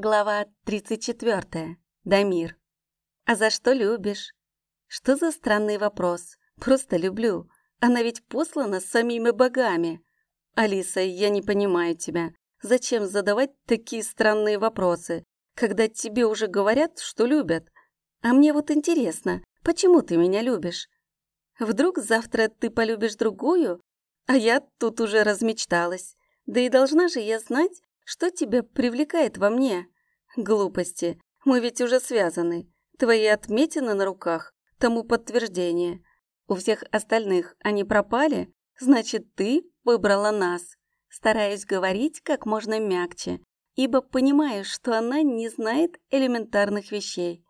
Глава 34. Дамир. А за что любишь? Что за странный вопрос? Просто люблю. Она ведь послана самими богами. Алиса, я не понимаю тебя. Зачем задавать такие странные вопросы, когда тебе уже говорят, что любят? А мне вот интересно, почему ты меня любишь? Вдруг завтра ты полюбишь другую? А я тут уже размечталась. Да и должна же я знать, что тебя привлекает во мне? Глупости. Мы ведь уже связаны. Твои отметины на руках – тому подтверждение. У всех остальных они пропали, значит, ты выбрала нас. Стараюсь говорить как можно мягче, ибо понимаю, что она не знает элементарных вещей.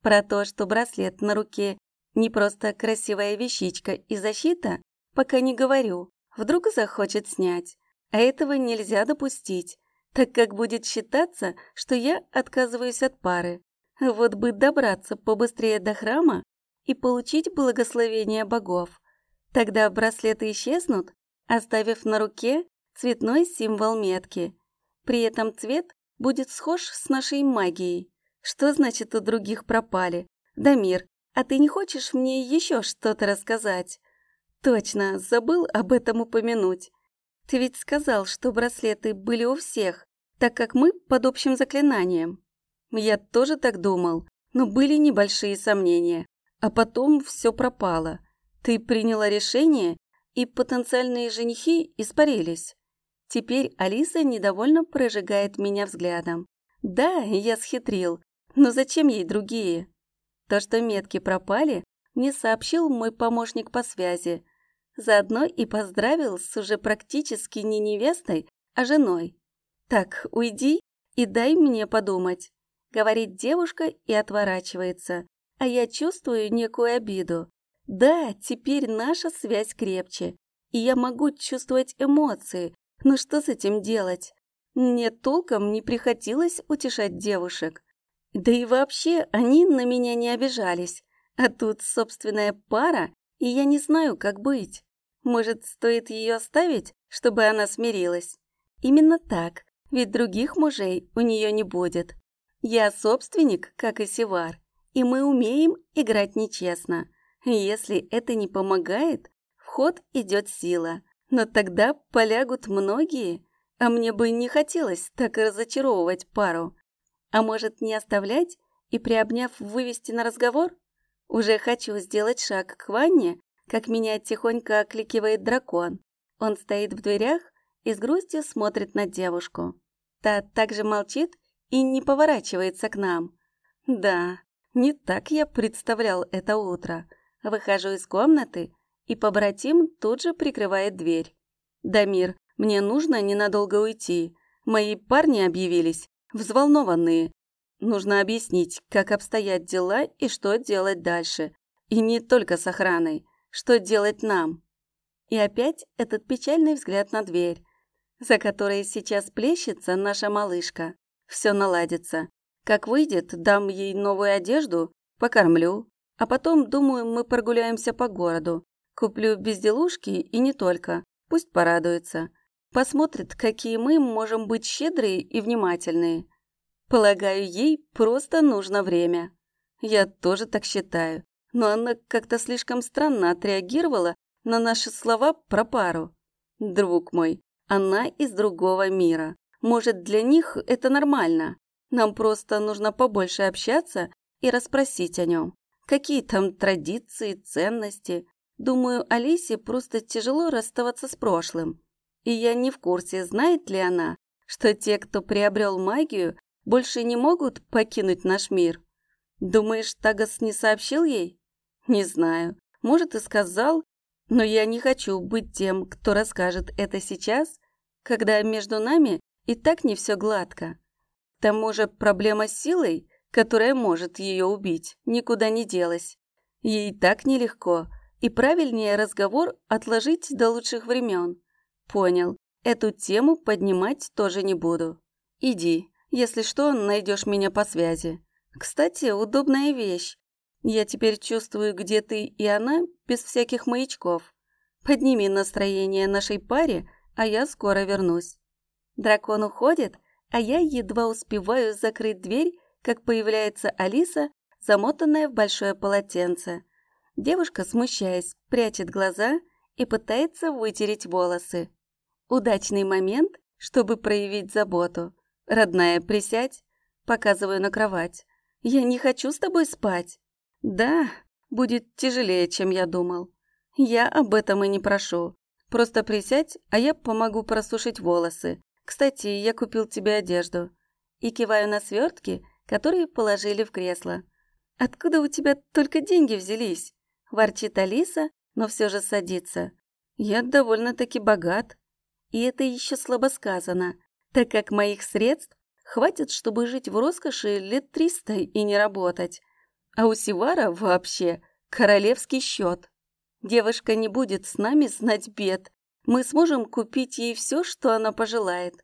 Про то, что браслет на руке не просто красивая вещичка и защита, пока не говорю. Вдруг захочет снять. А этого нельзя допустить так как будет считаться, что я отказываюсь от пары. Вот бы добраться побыстрее до храма и получить благословение богов. Тогда браслеты исчезнут, оставив на руке цветной символ метки. При этом цвет будет схож с нашей магией. Что значит у других пропали? Дамир, а ты не хочешь мне еще что-то рассказать? Точно, забыл об этом упомянуть. Ты ведь сказал, что браслеты были у всех, так как мы под общим заклинанием. Я тоже так думал, но были небольшие сомнения. А потом все пропало. Ты приняла решение, и потенциальные женихи испарились. Теперь Алиса недовольно прожигает меня взглядом. Да, я схитрил, но зачем ей другие? То, что метки пропали, мне сообщил мой помощник по связи. Заодно и поздравил с уже практически не невестой, а женой. «Так, уйди и дай мне подумать», — говорит девушка и отворачивается, а я чувствую некую обиду. Да, теперь наша связь крепче, и я могу чувствовать эмоции, но что с этим делать? Мне толком не приходилось утешать девушек. Да и вообще они на меня не обижались, а тут собственная пара, и я не знаю, как быть. Может, стоит ее оставить, чтобы она смирилась? Именно так, ведь других мужей у нее не будет. Я собственник, как и Севар, и мы умеем играть нечестно. Если это не помогает, в ход идет сила, но тогда полягут многие, а мне бы не хотелось так разочаровывать пару. А может, не оставлять и, приобняв, вывести на разговор? Уже хочу сделать шаг к ванне, как меня тихонько окликивает дракон. Он стоит в дверях и с грустью смотрит на девушку. Та также молчит и не поворачивается к нам. Да, не так я представлял это утро. Выхожу из комнаты, и побратим тут же прикрывает дверь. «Дамир, мне нужно ненадолго уйти. Мои парни объявились, взволнованные. Нужно объяснить, как обстоят дела и что делать дальше. И не только с охраной, что делать нам». И опять этот печальный взгляд на дверь за которой сейчас плещется наша малышка. Все наладится. Как выйдет, дам ей новую одежду, покормлю, а потом, думаю, мы прогуляемся по городу. Куплю безделушки и не только. Пусть порадуется. Посмотрит, какие мы можем быть щедрые и внимательные. Полагаю, ей просто нужно время. Я тоже так считаю. Но она как-то слишком странно отреагировала на наши слова про пару. Друг мой, она из другого мира. Может, для них это нормально. Нам просто нужно побольше общаться и расспросить о нем. Какие там традиции, ценности. Думаю, Алисе просто тяжело расставаться с прошлым. И я не в курсе, знает ли она, что те, кто приобрел магию, больше не могут покинуть наш мир. Думаешь, Тагас не сообщил ей? Не знаю. Может, и сказал, но я не хочу быть тем, кто расскажет это сейчас, когда между нами и так не все гладко. К тому же проблема с силой, которая может ее убить, никуда не делась. Ей так нелегко, и правильнее разговор отложить до лучших времен. Понял, эту тему поднимать тоже не буду. Иди, если что, найдешь меня по связи. Кстати, удобная вещь. Я теперь чувствую, где ты и она, без всяких маячков. Подними настроение нашей паре, а я скоро вернусь. Дракон уходит, а я едва успеваю закрыть дверь, как появляется Алиса, замотанная в большое полотенце. Девушка, смущаясь, прячет глаза и пытается вытереть волосы. Удачный момент, чтобы проявить заботу. «Родная, присядь!» Показываю на кровать. «Я не хочу с тобой спать!» «Да, будет тяжелее, чем я думал. Я об этом и не прошу. Просто присядь, а я помогу просушить волосы. Кстати, я купил тебе одежду». И киваю на свертки, которые положили в кресло. «Откуда у тебя только деньги взялись?» Ворчит Алиса, но все же садится. «Я довольно-таки богат». И это еще слабо сказано, так как моих средств хватит, чтобы жить в роскоши лет триста и не работать. А у Сивара вообще королевский счет. Девушка не будет с нами знать бед. Мы сможем купить ей все, что она пожелает.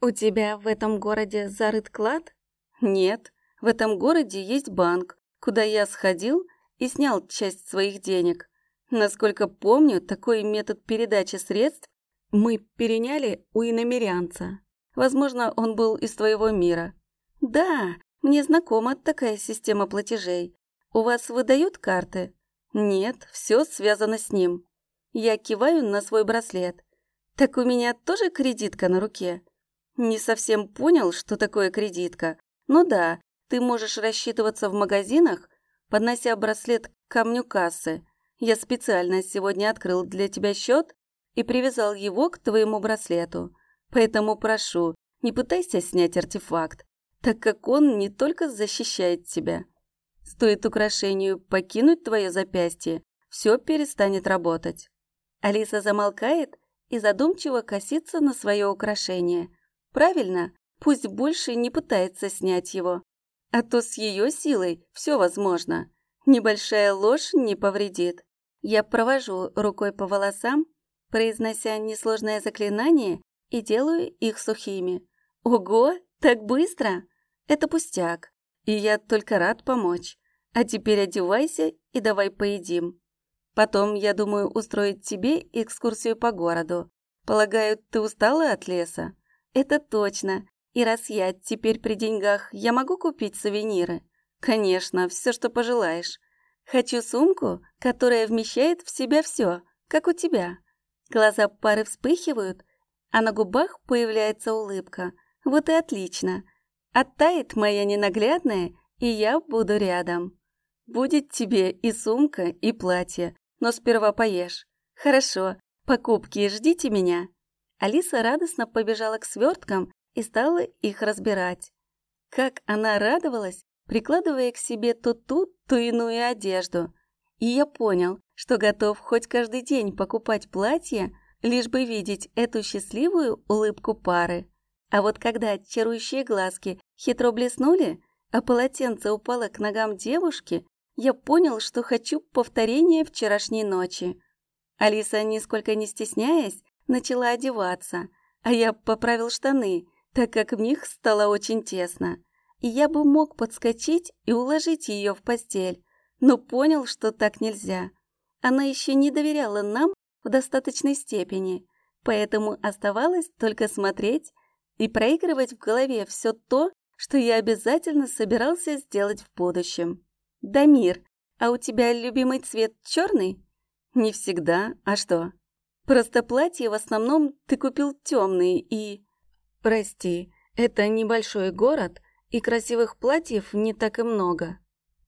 У тебя в этом городе зарыт клад? Нет, в этом городе есть банк, куда я сходил и снял часть своих денег. Насколько помню, такой метод передачи средств мы переняли у иномерянца. Возможно, он был из твоего мира. Да, мне знакома такая система платежей. У вас выдают карты? Нет, все связано с ним. Я киваю на свой браслет. Так у меня тоже кредитка на руке? Не совсем понял, что такое кредитка. Ну да, ты можешь рассчитываться в магазинах, поднося браслет к камню кассы. Я специально сегодня открыл для тебя счет и привязал его к твоему браслету. Поэтому прошу, не пытайся снять артефакт так как он не только защищает тебя. Стоит украшению покинуть твое запястье, все перестанет работать. Алиса замолкает и задумчиво косится на свое украшение. Правильно, пусть больше не пытается снять его. А то с ее силой все возможно. Небольшая ложь не повредит. Я провожу рукой по волосам, произнося несложное заклинание и делаю их сухими. Ого, так быстро! Это пустяк, и я только рад помочь. А теперь одевайся и давай поедим. Потом, я думаю, устроить тебе экскурсию по городу. Полагаю, ты устала от леса? Это точно. И раз я теперь при деньгах, я могу купить сувениры? Конечно, все, что пожелаешь. Хочу сумку, которая вмещает в себя все, как у тебя. Глаза пары вспыхивают, а на губах появляется улыбка. Вот и отлично. Оттает моя ненаглядная, и я буду рядом. Будет тебе и сумка, и платье, но сперва поешь. Хорошо, покупки ждите меня. Алиса радостно побежала к сверткам и стала их разбирать. Как она радовалась, прикладывая к себе то ту, то иную одежду. И я понял, что готов хоть каждый день покупать платье, лишь бы видеть эту счастливую улыбку пары. А вот когда чарующие глазки хитро блеснули, а полотенце упало к ногам девушки, я понял, что хочу повторения вчерашней ночи. Алиса, нисколько не стесняясь, начала одеваться, а я поправил штаны, так как в них стало очень тесно. И я бы мог подскочить и уложить ее в постель, но понял, что так нельзя. Она еще не доверяла нам в достаточной степени, поэтому оставалось только смотреть и проигрывать в голове все то, что я обязательно собирался сделать в будущем. Дамир, а у тебя любимый цвет черный? Не всегда, а что? Просто платье в основном ты купил темные и... Прости, это небольшой город, и красивых платьев не так и много.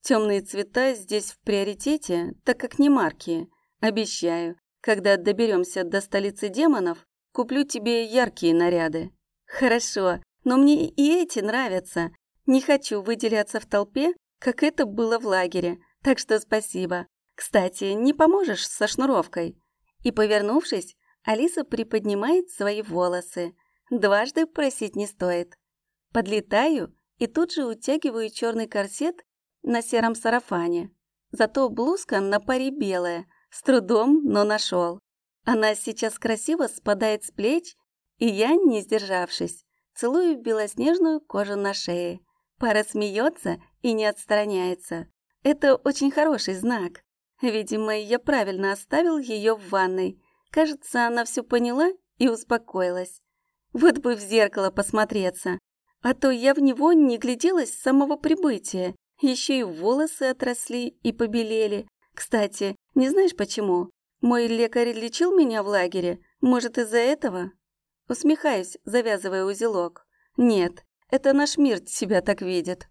Темные цвета здесь в приоритете, так как не марки. Обещаю, когда доберемся до столицы демонов, куплю тебе яркие наряды. Хорошо, но мне и эти нравятся. Не хочу выделяться в толпе, как это было в лагере, так что спасибо. Кстати, не поможешь со шнуровкой?» И, повернувшись, Алиса приподнимает свои волосы. Дважды просить не стоит. Подлетаю и тут же утягиваю черный корсет на сером сарафане. Зато блузка на паре белая, с трудом, но нашел. Она сейчас красиво спадает с плеч и я, не сдержавшись, целую белоснежную кожу на шее. Пара смеется и не отстраняется. Это очень хороший знак. Видимо, я правильно оставил ее в ванной. Кажется, она все поняла и успокоилась. Вот бы в зеркало посмотреться. А то я в него не гляделась с самого прибытия. Еще и волосы отросли и побелели. Кстати, не знаешь почему? Мой лекарь лечил меня в лагере. Может, из-за этого? Усмехаюсь, завязывая узелок. Нет, это наш мир себя так видит.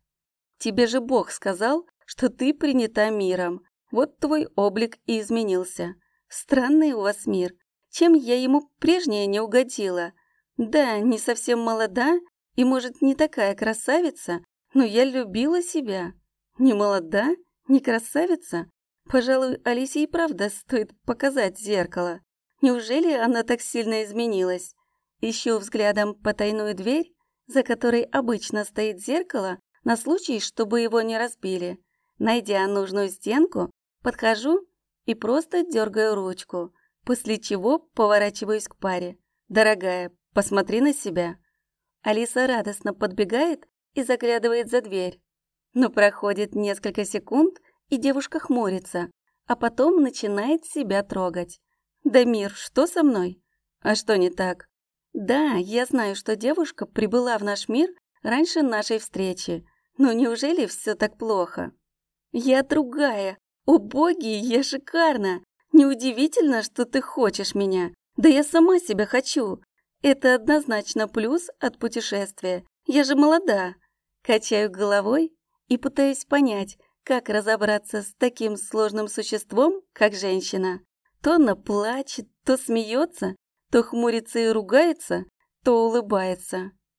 Тебе же Бог сказал, что ты принята миром. Вот твой облик и изменился. Странный у вас мир. Чем я ему прежняя не угодила? Да, не совсем молода и, может, не такая красавица, но я любила себя. Не молода, не красавица. Пожалуй, Алисе и правда стоит показать зеркало. Неужели она так сильно изменилась? Ищу взглядом потайную дверь, за которой обычно стоит зеркало, на случай, чтобы его не разбили. Найдя нужную стенку, подхожу и просто дергаю ручку, после чего поворачиваюсь к паре. «Дорогая, посмотри на себя». Алиса радостно подбегает и заглядывает за дверь. Но проходит несколько секунд, и девушка хмурится, а потом начинает себя трогать. «Дамир, что со мной?» «А что не так?» «Да, я знаю, что девушка прибыла в наш мир раньше нашей встречи, но неужели все так плохо?» «Я другая! О боги, я шикарна! Неудивительно, что ты хочешь меня! Да я сама себя хочу! Это однозначно плюс от путешествия. Я же молода!» Качаю головой и пытаюсь понять, как разобраться с таким сложным существом, как женщина. То она плачет, то смеется, то хмурится и ругается, то улыбается.